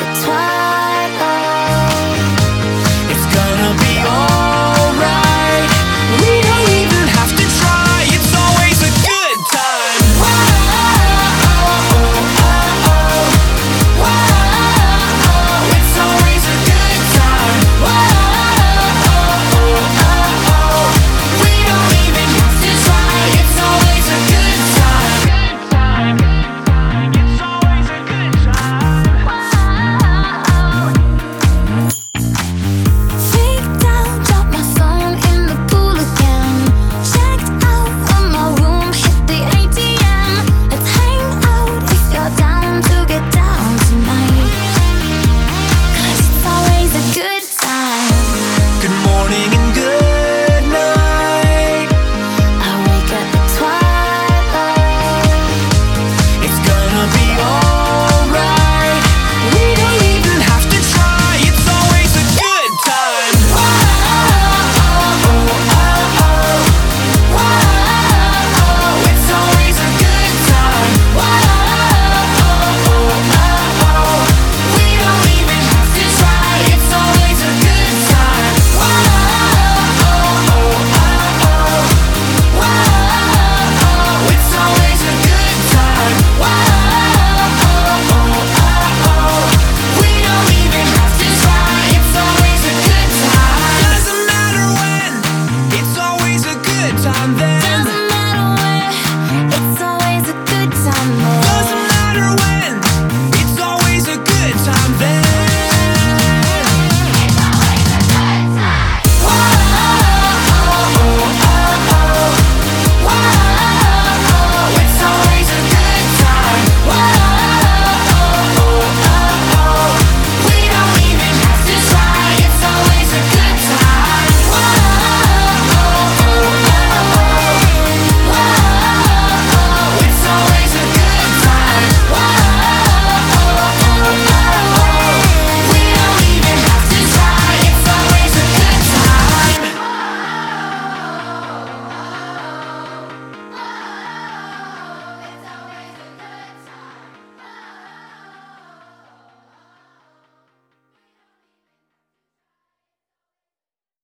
twice. time there